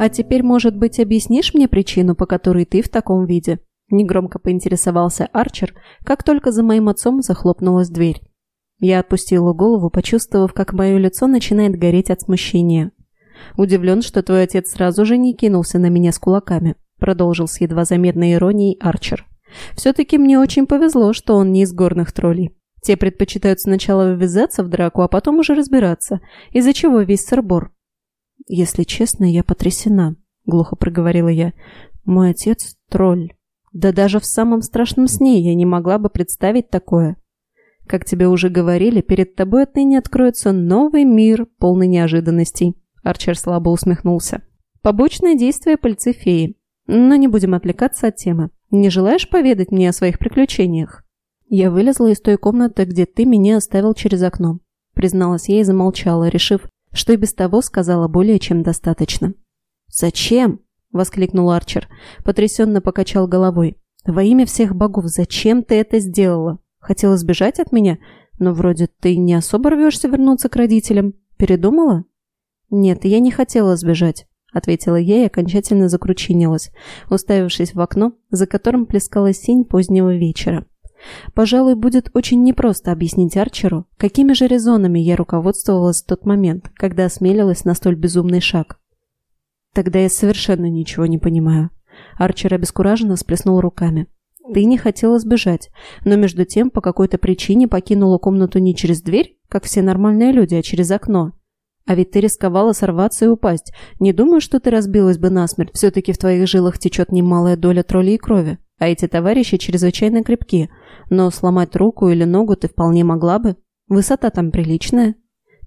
«А теперь, может быть, объяснишь мне причину, по которой ты в таком виде?» Негромко поинтересовался Арчер, как только за моим отцом захлопнулась дверь. Я отпустила голову, почувствовав, как мое лицо начинает гореть от смущения. «Удивлен, что твой отец сразу же не кинулся на меня с кулаками», продолжил с едва заметной иронией Арчер. «Все-таки мне очень повезло, что он не из горных троллей. Те предпочитают сначала ввязаться в драку, а потом уже разбираться, из-за чего весь сырбор. «Если честно, я потрясена», — глухо проговорила я. «Мой отец — тролль. Да даже в самом страшном сне я не могла бы представить такое. Как тебе уже говорили, перед тобой отныне откроется новый мир, полный неожиданностей». Арчер слабо усмехнулся. «Побочное действие пыльцы феи. Но не будем отвлекаться от темы. Не желаешь поведать мне о своих приключениях?» «Я вылезла из той комнаты, где ты меня оставил через окно», призналась я и замолчала, решив, что и без того сказала более чем достаточно. «Зачем?» – воскликнул Арчер, потрясенно покачал головой. «Во имя всех богов, зачем ты это сделала? Хотела сбежать от меня? Но вроде ты не особо рвешься вернуться к родителям. Передумала?» «Нет, я не хотела сбежать», — ответила я и окончательно закручинилась, уставившись в окно, за которым плескалась синь позднего вечера. Пожалуй, будет очень непросто объяснить Арчеру, какими же резонами я руководствовалась в тот момент, когда осмелилась на столь безумный шаг. Тогда я совершенно ничего не понимаю. Арчер обескураженно сплеснул руками. Ты не хотела сбежать, но между тем по какой-то причине покинула комнату не через дверь, как все нормальные люди, а через окно. А ведь ты рисковала сорваться и упасть. Не думаю, что ты разбилась бы насмерть. Все-таки в твоих жилах течет немалая доля троллей и крови. А эти товарищи чрезвычайно крепки. Но сломать руку или ногу ты вполне могла бы. Высота там приличная.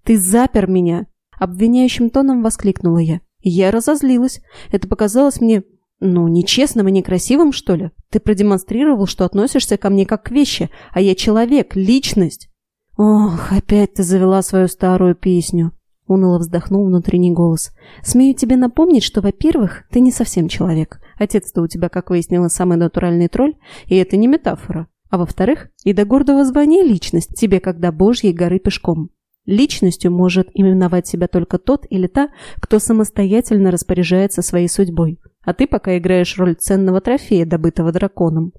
Ты запер меня! Обвиняющим тоном воскликнула я. Я разозлилась. Это показалось мне, ну, нечестным и некрасивым, что ли? Ты продемонстрировал, что относишься ко мне как к вещи, а я человек, личность. Ох, опять ты завела свою старую песню. Уныло вздохнул внутренний голос. «Смею тебе напомнить, что, во-первых, ты не совсем человек. Отец-то у тебя, как выяснилось, самый натуральный тролль, и это не метафора. А во-вторых, и до гордого звания личность тебе, когда божьей горы пешком. Личностью может именовать себя только тот или та, кто самостоятельно распоряжается своей судьбой. А ты пока играешь роль ценного трофея, добытого драконом.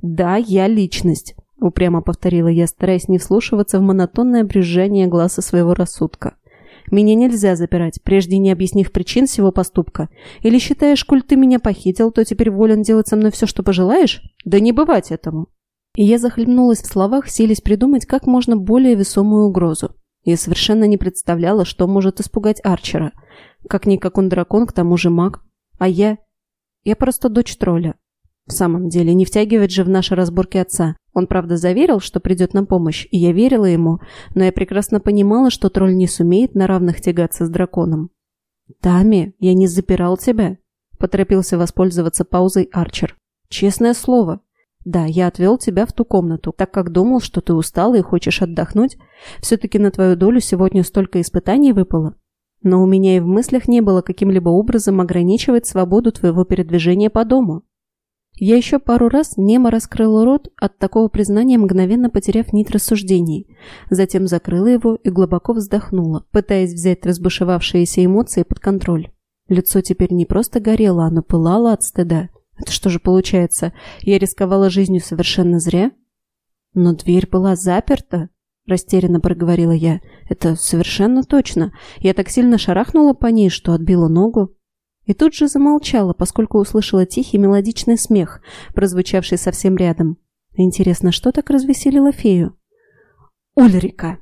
«Да, я личность», — упрямо повторила я, стараясь не вслушиваться в монотонное брюзжание глаза своего рассудка. Меня нельзя запирать, прежде не объяснив причин всего поступка. Или считаешь, коль ты меня похитил, то теперь волен делать со мной все, что пожелаешь? Да не бывать этому. И я захлебнулась в словах, силясь придумать как можно более весомую угрозу. Я совершенно не представляла, что может испугать Арчера. Как-никак он дракон, к тому же маг. А я... Я просто дочь тролля. В самом деле, не втягивать же в наши разборки отца. Он, правда, заверил, что придет на помощь, и я верила ему, но я прекрасно понимала, что тролль не сумеет на равных тягаться с драконом. «Тами, я не запирал тебя», — поторопился воспользоваться паузой Арчер. «Честное слово. Да, я отвел тебя в ту комнату, так как думал, что ты устала и хочешь отдохнуть. Все-таки на твою долю сегодня столько испытаний выпало. Но у меня и в мыслях не было каким-либо образом ограничивать свободу твоего передвижения по дому. Я еще пару раз немо раскрыла рот, от такого признания мгновенно потеряв нить рассуждений. Затем закрыла его и глубоко вздохнула, пытаясь взять разбушевавшиеся эмоции под контроль. Лицо теперь не просто горело, оно пылало от стыда. Это что же получается, я рисковала жизнью совершенно зря? Но дверь была заперта, растерянно проговорила я. Это совершенно точно. Я так сильно шарахнула по ней, что отбила ногу. И тут же замолчала, поскольку услышала тихий мелодичный смех, прозвучавший совсем рядом. Интересно, что так развеселило фею? «Ульрика!»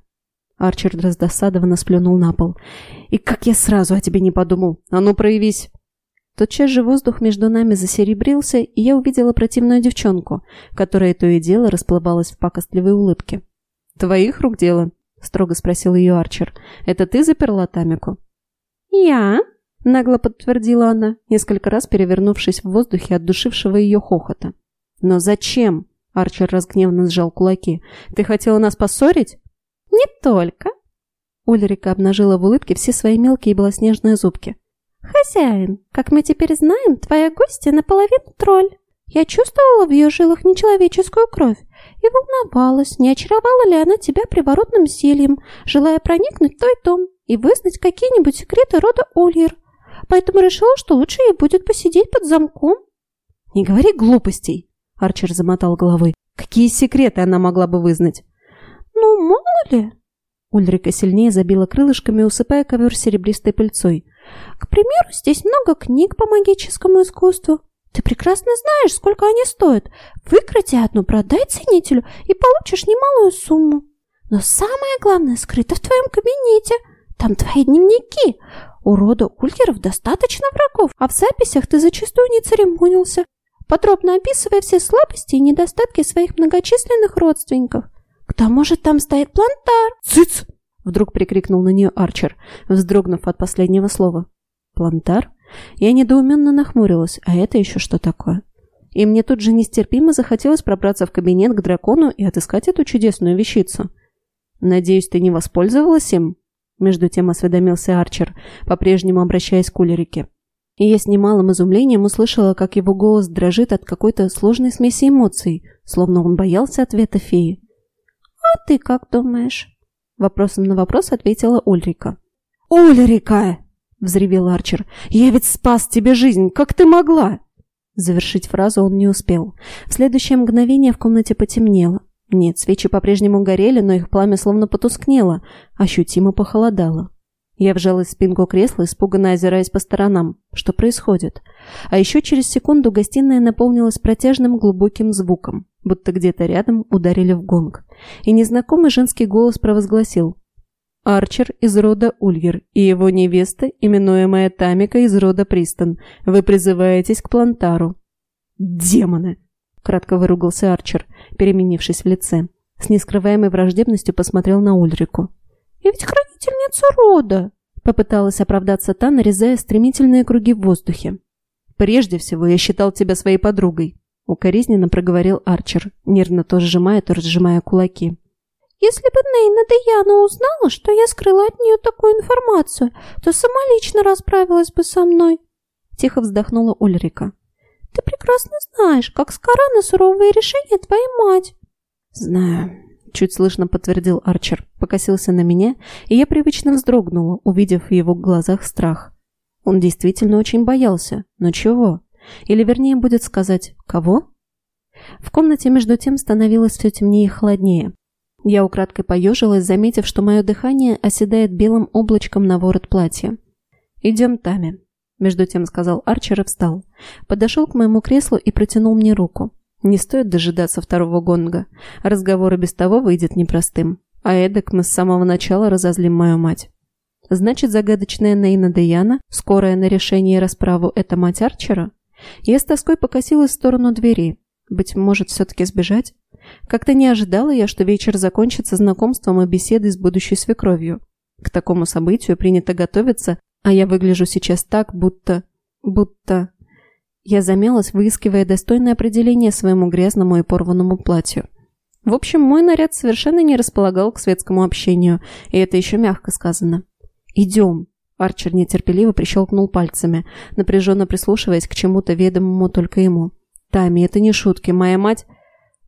Арчер раздосадованно сплюнул на пол. «И как я сразу о тебе не подумал! А ну, проявись!» Тотчас же воздух между нами засеребрился, и я увидела противную девчонку, которая то и дело расплывалась в пакостливой улыбке. «Твоих рук дело?» — строго спросил ее Арчер. «Это ты заперла Тамику?» «Я?» — нагло подтвердила она, несколько раз перевернувшись в воздухе от душившего ее хохота. «Но зачем?» — Арчер разгневанно сжал кулаки. «Ты хотела нас поссорить?» «Не только!» Ульрика обнажила в улыбке все свои мелкие белоснежные зубки. «Хозяин, как мы теперь знаем, твоя гостья наполовину тролль. Я чувствовала в ее жилах нечеловеческую кровь и волновалась, не очаровала ли она тебя приворотным зельем, желая проникнуть в твой дом и вызнать какие-нибудь секреты рода Ульер. Поэтому решила, что лучше ей будет посидеть под замком». «Не говори глупостей!» Арчер замотал головой. «Какие секреты она могла бы вызнать?» «Ну, мало ли!» Ульрика сильнее забила крылышками, усыпая ковер серебристой пыльцой. «К примеру, здесь много книг по магическому искусству. Ты прекрасно знаешь, сколько они стоят. Выкрати одну, продай ценителю и получишь немалую сумму. Но самое главное скрыто в твоем кабинете. Там твои дневники. У рода Ульгеров достаточно врагов, а в записях ты зачастую не церемонился, подробно описывая все слабости и недостатки своих многочисленных родственников. К тому же там стоит плантар. «Цыц!» — вдруг прикрикнул на нее Арчер, вздрогнув от последнего слова. «Плантар?» Я недоуменно нахмурилась, а это еще что такое? И мне тут же нестерпимо захотелось пробраться в кабинет к дракону и отыскать эту чудесную вещицу. «Надеюсь, ты не воспользовалась им?» Между тем осведомился Арчер, по-прежнему обращаясь к Улерике. И я с немалым изумлением услышала, как его голос дрожит от какой-то сложной смеси эмоций, словно он боялся ответа феи. «А ты как думаешь?» Вопросом на вопрос ответила Ульрика. «Ульрика!» — взревел Арчер. «Я ведь спас тебе жизнь! Как ты могла?» Завершить фразу он не успел. В следующее мгновение в комнате потемнело. Нет, свечи по-прежнему горели, но их пламя словно потускнело, ощутимо похолодало. Я вжалась в спинку кресла, испуганно озираясь по сторонам. Что происходит? А еще через секунду гостиная наполнилась протяжным глубоким звуком, будто где-то рядом ударили в гонг. И незнакомый женский голос провозгласил. Арчер из рода Ульгер и его невеста, именуемая Тамика из рода Пристон. Вы призываетесь к Плантару. «Демоны!» — кратко выругался Арчер, переменившись в лице. С нескрываемой враждебностью посмотрел на Ульрику. «Я ведь хранительница рода!» — попыталась оправдаться та, нарезая стремительные круги в воздухе. «Прежде всего, я считал тебя своей подругой», — укоризненно проговорил Арчер, нервно то сжимая, то разжимая кулаки. «Если бы Нейна Деяна узнала, что я скрыла от нее такую информацию, то сама лично расправилась бы со мной», — тихо вздохнула Ульрика. Ты прекрасно знаешь, как скоро на суровые решения твоей мать. Знаю, чуть слышно подтвердил Арчер, покосился на меня, и я привычно вздрогнула, увидев в его глазах страх. Он действительно очень боялся, но чего? Или вернее будет сказать, кого? В комнате между тем становилось все темнее и холоднее. Я украдкой поежилась, заметив, что мое дыхание оседает белым облачком на ворот платья. «Идем, Тами», между тем сказал Арчер и встал. Подошел к моему креслу и протянул мне руку. Не стоит дожидаться второго гонга. Разговор и без того выйдет непростым. А эдак мы с самого начала разозлим мою мать. Значит, загадочная Нейна Деяна, скорая на решение и расправу, это мать Арчера? Я с тоской покосилась в сторону двери. Быть может, все-таки сбежать? Как-то не ожидала я, что вечер закончится знакомством и беседой с будущей свекровью. К такому событию принято готовиться а я выгляжу сейчас так, будто... будто... Я замялась, выискивая достойное определение своему грязному и порванному платью. В общем, мой наряд совершенно не располагал к светскому общению, и это еще мягко сказано. «Идем!» Арчер нетерпеливо прищелкнул пальцами, напряженно прислушиваясь к чему-то ведомому только ему. «Тами, это не шутки, моя мать...»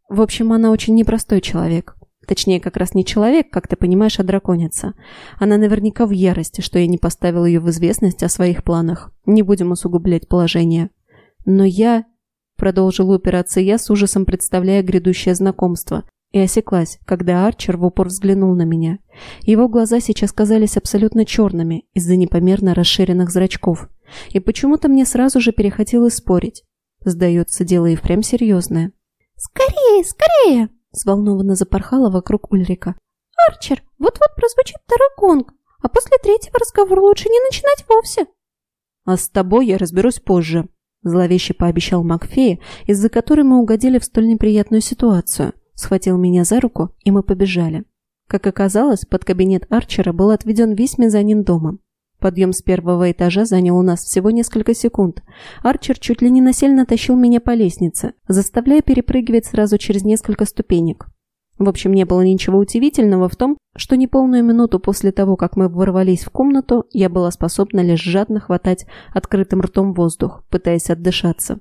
В общем, она очень непростой человек. Точнее, как раз не человек, как ты понимаешь, а драконица. Она наверняка в ярости, что я не поставил ее в известность о своих планах. Не будем усугублять положение. Но я... Продолжила упираться я, с ужасом представляя грядущее знакомство. И осеклась, когда Арчер в упор взглянул на меня. Его глаза сейчас казались абсолютно черными из-за непомерно расширенных зрачков. И почему-то мне сразу же перехотелось спорить. Сдается, дело и впрямь серьезное. «Скорее, скорее!» Взволнованно запорхала вокруг Ульрика. «Арчер, вот-вот прозвучит тараконг, а после третьего разговора лучше не начинать вовсе». «А с тобой я разберусь позже», – зловеще пообещал Макфея, из-за которой мы угодили в столь неприятную ситуацию. Схватил меня за руку, и мы побежали. Как оказалось, под кабинет Арчера был отведен весь мезонин дома. Подъем с первого этажа занял у нас всего несколько секунд. Арчер чуть ли не насильно тащил меня по лестнице, заставляя перепрыгивать сразу через несколько ступенек. В общем, не было ничего удивительного в том, что неполную минуту после того, как мы ворвались в комнату, я была способна лишь жадно хватать открытым ртом воздух, пытаясь отдышаться.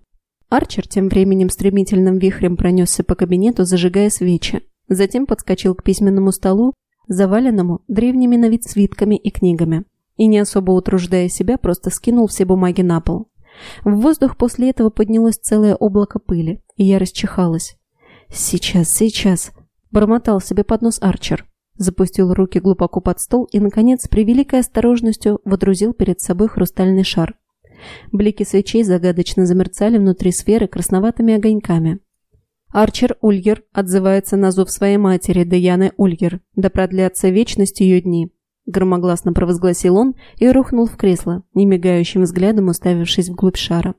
Арчер тем временем стремительным вихрем пронесся по кабинету, зажигая свечи. Затем подскочил к письменному столу, заваленному древними на вид свитками и книгами и, не особо утруждая себя, просто скинул все бумаги на пол. В воздух после этого поднялось целое облако пыли, и я расчихалась. «Сейчас, сейчас!» – бормотал себе под нос Арчер. Запустил руки глубоко под стол и, наконец, при великой осторожностью водрузил перед собой хрустальный шар. Блики свечей загадочно замерцали внутри сферы красноватыми огоньками. Арчер Ульгер отзывается на зов своей матери, Даяны Ульгер, да продлятся вечность ее дни. Громогласно провозгласил он и рухнул в кресло, немигающим взглядом уставившись вглубь шара.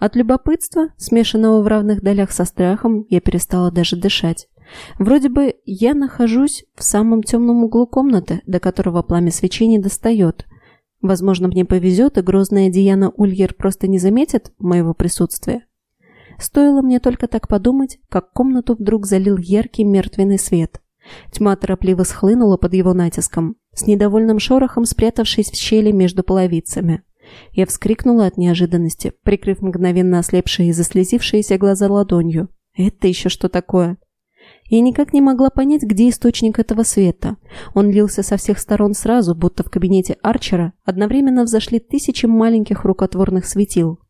От любопытства, смешанного в равных долях со страхом, я перестала даже дышать. Вроде бы я нахожусь в самом темном углу комнаты, до которого пламя свечи не достает. Возможно, мне повезет, и грозная Диана Ульер просто не заметит моего присутствия. Стоило мне только так подумать, как комнату вдруг залил яркий мертвенный свет. Тьма торопливо схлынула под его натиском, с недовольным шорохом спрятавшись в щели между половицами. Я вскрикнула от неожиданности, прикрыв мгновенно ослепшие и заслезившиеся глаза ладонью. «Это еще что такое?» Я никак не могла понять, где источник этого света. Он лился со всех сторон сразу, будто в кабинете Арчера одновременно взошли тысячи маленьких рукотворных светил.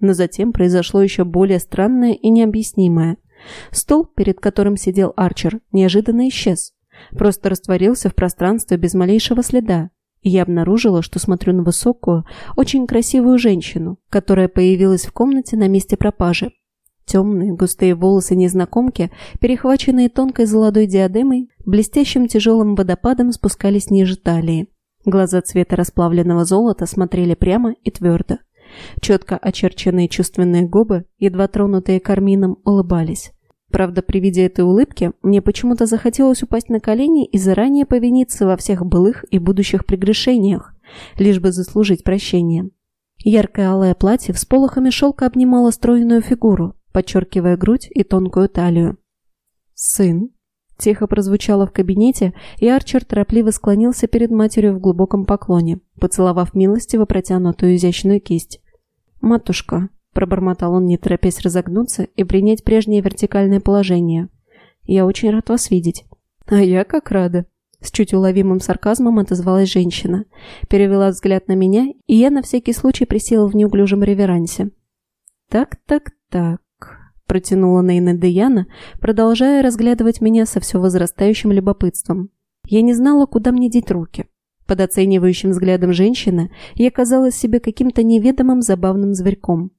Но затем произошло еще более странное и необъяснимое. Стол, перед которым сидел Арчер, неожиданно исчез. Просто растворился в пространстве без малейшего следа. И я обнаружила, что смотрю на высокую, очень красивую женщину, которая появилась в комнате на месте пропажи. Темные, густые волосы незнакомки, перехваченные тонкой золотой диадемой, блестящим тяжелым водопадом спускались ниже талии. Глаза цвета расплавленного золота смотрели прямо и твердо. Четко очерченные чувственные губы, едва тронутые кармином, улыбались. Правда, при виде этой улыбки мне почему-то захотелось упасть на колени и заранее повиниться во всех былых и будущих прегрешениях, лишь бы заслужить прощение. Яркое алое платье с полохами шелка обнимало стройную фигуру, подчеркивая грудь и тонкую талию. «Сын?» – тихо прозвучало в кабинете, и Арчер торопливо склонился перед матерью в глубоком поклоне, поцеловав милостиво протянутую изящную кисть. «Матушка», – пробормотал он, не торопясь разогнуться и принять прежнее вертикальное положение. «Я очень рад вас видеть». «А я как рада», – с чуть уловимым сарказмом отозвалась женщина. Перевела взгляд на меня, и я на всякий случай присела в неуклюжем реверансе. «Так, так, так», – протянула Нейна Деяна, продолжая разглядывать меня со все возрастающим любопытством. Я не знала, куда мне деть руки. Под оценивающим взглядом женщины я казалась себе каким-то неведомым забавным зверьком.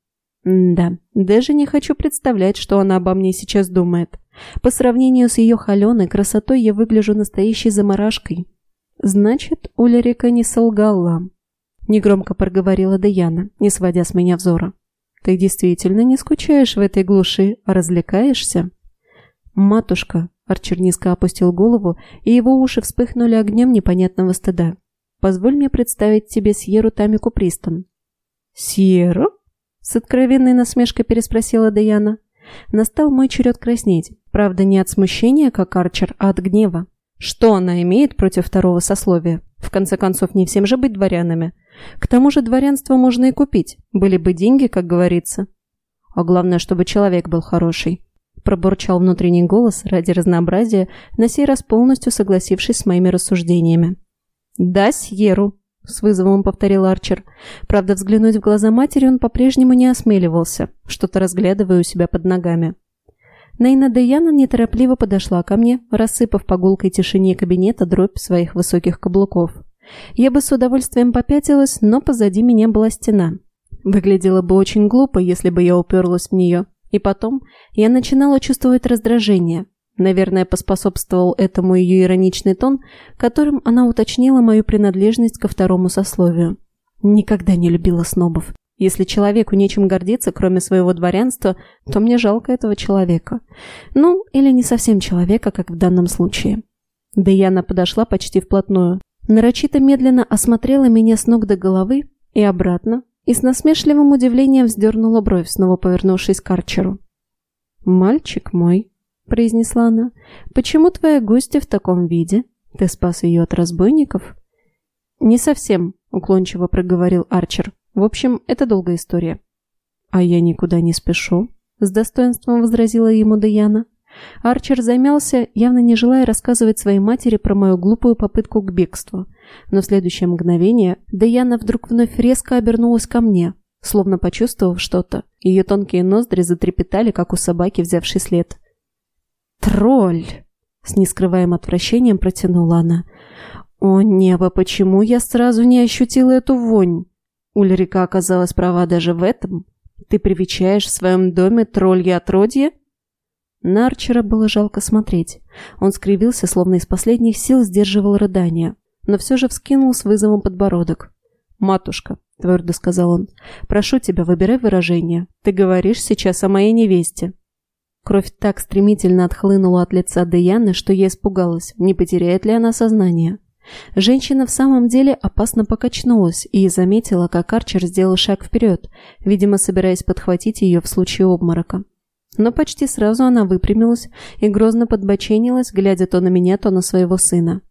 да, даже не хочу представлять, что она обо мне сейчас думает. По сравнению с ее холеной красотой я выгляжу настоящей заморашкой. Значит, Улерика не солгала. Негромко проговорила Даяна, не сводя с меня взора. Ты действительно не скучаешь в этой глуши, а развлекаешься? Матушка, Арчер низко опустил голову, и его уши вспыхнули огнем непонятного стыда. Позволь мне представить тебе Сьеру Тамику Пристон». «Сьеру?» — с откровенной насмешкой переспросила Даяна. Настал мой черед краснеть. Правда, не от смущения, как Арчер, а от гнева. Что она имеет против второго сословия? В конце концов, не всем же быть дворянами. К тому же дворянство можно и купить. Были бы деньги, как говорится. А главное, чтобы человек был хороший. Пробурчал внутренний голос ради разнообразия, на сей раз полностью согласившись с моими рассуждениями. «Да, Сьеру», — с вызовом повторил Арчер. Правда, взглянуть в глаза матери он по-прежнему не осмеливался, что-то разглядывая у себя под ногами. Нейна Деяна неторопливо подошла ко мне, рассыпав по гулкой тишине кабинета дробь своих высоких каблуков. Я бы с удовольствием попятилась, но позади меня была стена. Выглядело бы очень глупо, если бы я уперлась в нее. И потом я начинала чувствовать раздражение, Наверное, поспособствовал этому ее ироничный тон, которым она уточнила мою принадлежность ко второму сословию. Никогда не любила снобов. Если человеку нечем гордиться, кроме своего дворянства, то мне жалко этого человека. Ну, или не совсем человека, как в данном случае. Даяна подошла почти вплотную. Нарочито медленно осмотрела меня с ног до головы и обратно, и с насмешливым удивлением вздернула бровь, снова повернувшись к Арчеру. «Мальчик мой», произнесла она. «Почему твоя гостья в таком виде? Ты спас ее от разбойников?» «Не совсем», — уклончиво проговорил Арчер. «В общем, это долгая история». «А я никуда не спешу», — с достоинством возразила ему Даяна. Арчер замялся, явно не желая рассказывать своей матери про мою глупую попытку к бегству. Но в следующее мгновение Даяна вдруг вновь резко обернулась ко мне, словно почувствовав что-то. Ее тонкие ноздри затрепетали, как у собаки, взявшей след. «Тролль!» — с нескрываемым отвращением протянула она. «О небо, почему я сразу не ощутила эту вонь? Ульрика оказалась права даже в этом. Ты привечаешь в своем доме троллья отродье?» На Арчера было жалко смотреть. Он скривился, словно из последних сил сдерживал рыдания, но все же вскинул с вызовом подбородок. «Матушка», — твердо сказал он, — «прошу тебя, выбирай выражение. Ты говоришь сейчас о моей невесте». Кровь так стремительно отхлынула от лица Деяны, что я испугалась, не потеряет ли она сознание. Женщина в самом деле опасно покачнулась и заметила, как Арчер сделал шаг вперед, видимо, собираясь подхватить ее в случае обморока. Но почти сразу она выпрямилась и грозно подбоченилась, глядя то на меня, то на своего сына.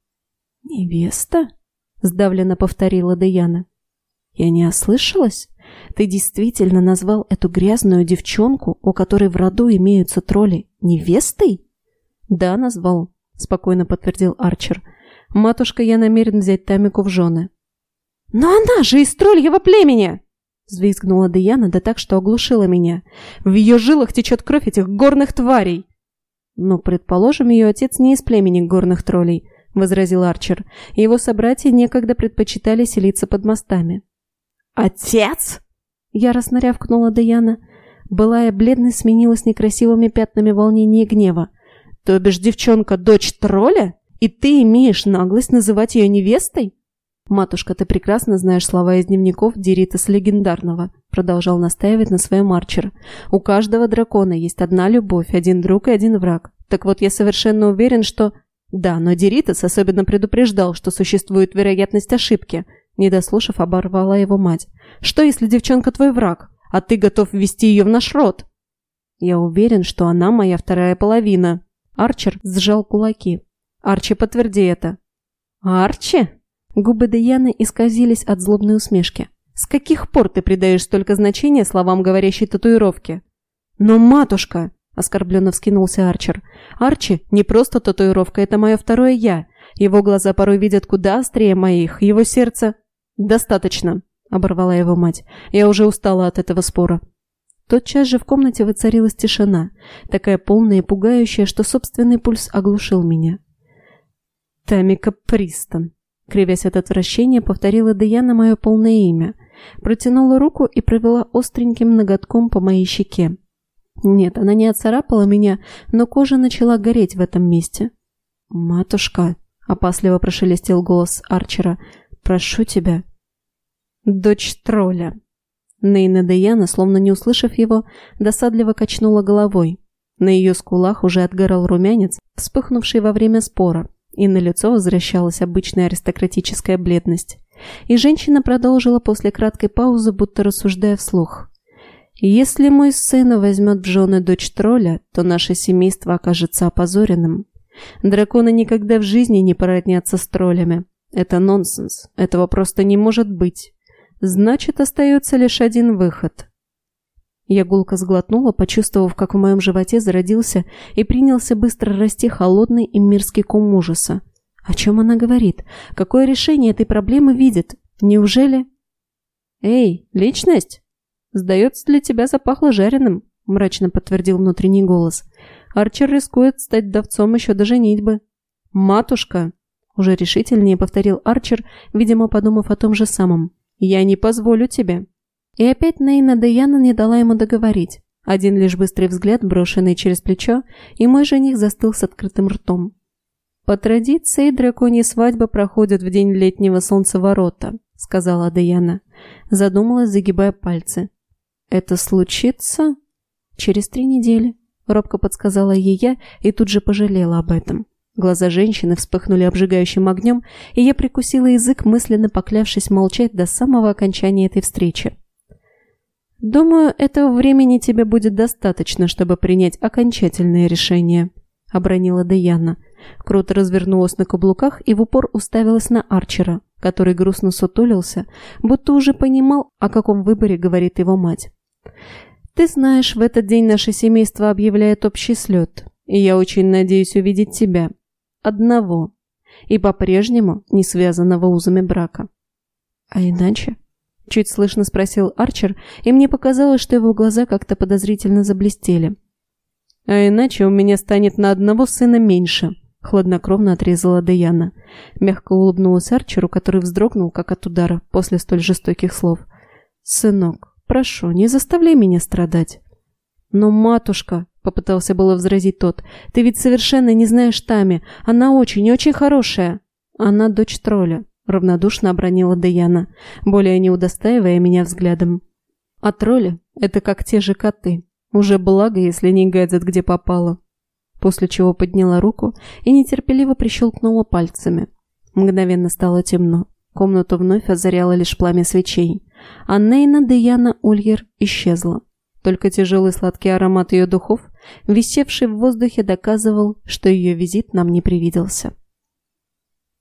«Невеста?» — сдавленно повторила Деяна. «Я не ослышалась? Ты действительно назвал эту грязную девчонку, у которой в роду имеются тролли, невестой?» «Да, назвал», — спокойно подтвердил Арчер. «Матушка, я намерен взять Тамику в жены». «Но она же из тролльего племени!» Взвизгнула Деяна, да так, что оглушила меня. В ее жилах течет кровь этих горных тварей. Но, предположим, ее отец не из племени горных троллей, возразил Арчер. Его собратья некогда предпочитали селиться под мостами. Отец? Яростно рявкнула Деяна. Былая бледность сменилась некрасивыми пятнами волнения и гнева. То бишь девчонка дочь тролля? И ты имеешь наглость называть ее невестой? «Матушка, ты прекрасно знаешь слова из дневников Диритас Легендарного», продолжал настаивать на своем Арчер. «У каждого дракона есть одна любовь, один друг и один враг. Так вот, я совершенно уверен, что...» «Да, но Диритас особенно предупреждал, что существует вероятность ошибки», недослушав, оборвала его мать. «Что, если девчонка твой враг, а ты готов ввести ее в наш род?» «Я уверен, что она моя вторая половина». Арчер сжал кулаки. «Арчи, подтверди это». «Арчи?» Губы Деяны исказились от злобной усмешки. «С каких пор ты придаешь столько значения словам говорящей татуировки?» «Но, матушка!» – оскорбленно вскинулся Арчер. «Арчи – не просто татуировка, это мое второе «я». Его глаза порой видят куда острее моих, его сердце...» «Достаточно!» – оборвала его мать. «Я уже устала от этого спора». Тотчас же в комнате воцарилась тишина, такая полная и пугающая, что собственный пульс оглушил меня. «Тамика Пристон», Кривясь от отвращения, повторила Даяна мое полное имя. Протянула руку и провела остреньким ноготком по моей щеке. Нет, она не отцарапала меня, но кожа начала гореть в этом месте. «Матушка», — опасливо прошелестел голос Арчера, — «прошу тебя». «Дочь тролля». Нейна Даяна, словно не услышав его, досадливо качнула головой. На ее скулах уже отгорал румянец, вспыхнувший во время спора и на лицо возвращалась обычная аристократическая бледность. И женщина продолжила после краткой паузы, будто рассуждая вслух. «Если мой сын возьмет в жены дочь тролля, то наше семейство окажется опозоренным. Драконы никогда в жизни не породнятся с троллями. Это нонсенс. Этого просто не может быть. Значит, остается лишь один выход. Я гулко сглотнула, почувствовав, как в моем животе зародился и принялся быстро расти холодный и мирский ком ужаса. О чем она говорит? Какое решение этой проблемы видит? Неужели... «Эй, личность?» «Сдается, для тебя запахло жареным», — мрачно подтвердил внутренний голос. «Арчер рискует стать давцом еще до женитьбы». «Матушка!» — уже решительнее повторил Арчер, видимо, подумав о том же самом. «Я не позволю тебе». И опять Нейна Деяна не дала ему договорить. Один лишь быстрый взгляд, брошенный через плечо, и мой жених застыл с открытым ртом. «По традиции драконьи свадьбы проходят в день летнего солнцеворота», — сказала Деяна. Задумалась, загибая пальцы. «Это случится?» «Через три недели», — робко подсказала ей я и тут же пожалела об этом. Глаза женщины вспыхнули обжигающим огнем, и я прикусила язык, мысленно поклявшись молчать до самого окончания этой встречи. «Думаю, этого времени тебе будет достаточно, чтобы принять окончательное решение», — обронила Даяна. Круто развернулась на каблуках и в упор уставилась на Арчера, который грустно сутулился, будто уже понимал, о каком выборе говорит его мать. «Ты знаешь, в этот день наше семейство объявляет общий слет, И я очень надеюсь увидеть тебя. Одного. И по-прежнему не связанного узами брака. А иначе? Чуть слышно спросил Арчер, и мне показалось, что его глаза как-то подозрительно заблестели. А иначе у меня станет на одного сына меньше, хладнокровно отрезала Деяна. Мягко улыбнулась Арчеру, который вздрогнул, как от удара, после столь жестоких слов. «Сынок, прошу, не заставляй меня страдать». «Но, матушка», — попытался было возразить тот, — «ты ведь совершенно не знаешь Тами. Она очень-очень хорошая». «Она дочь тролля», — равнодушно обронила Деяна, более не удостаивая меня взглядом. «А тролли — это как те же коты. Уже благо, если не гадят, где попало». После чего подняла руку и нетерпеливо прищелкнула пальцами. Мгновенно стало темно. Комнату вновь озаряло лишь пламя свечей, а Нейна Деяна Ульер исчезла. Только тяжелый сладкий аромат ее духов, висевший в воздухе, доказывал, что ее визит нам не привиделся.